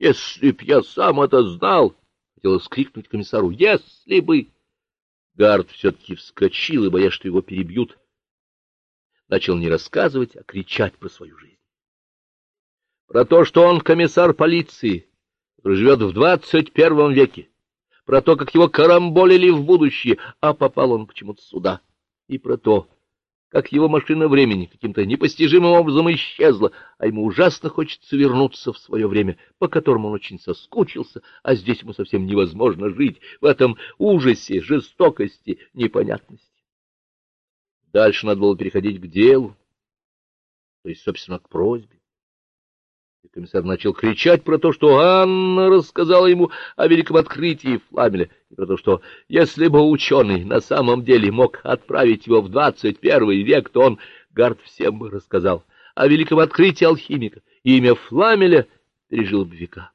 Если б я сам это знал! — хотела скрикнуть комиссару. — Если бы... Гард все-таки вскочил и, боясь, что его перебьют, начал не рассказывать, а кричать про свою жизнь. Про то, что он комиссар полиции, который живет в двадцать первом веке, про то, как его карамболили в будущее, а попал он почему-то сюда, и про то, как его машина времени каким-то непостижимым образом исчезла, а ему ужасно хочется вернуться в свое время, по которому он очень соскучился, а здесь ему совсем невозможно жить в этом ужасе, жестокости, непонятности. Дальше надо было переходить к делу, то есть, собственно, к просьбе. И комиссар начал кричать про то, что Анна рассказала ему о великом открытии Фламеля, и про то, что если бы ученый на самом деле мог отправить его в двадцать первый век, то он, Гард, всем бы рассказал о великом открытии алхимика, и имя Фламеля пережил бы века.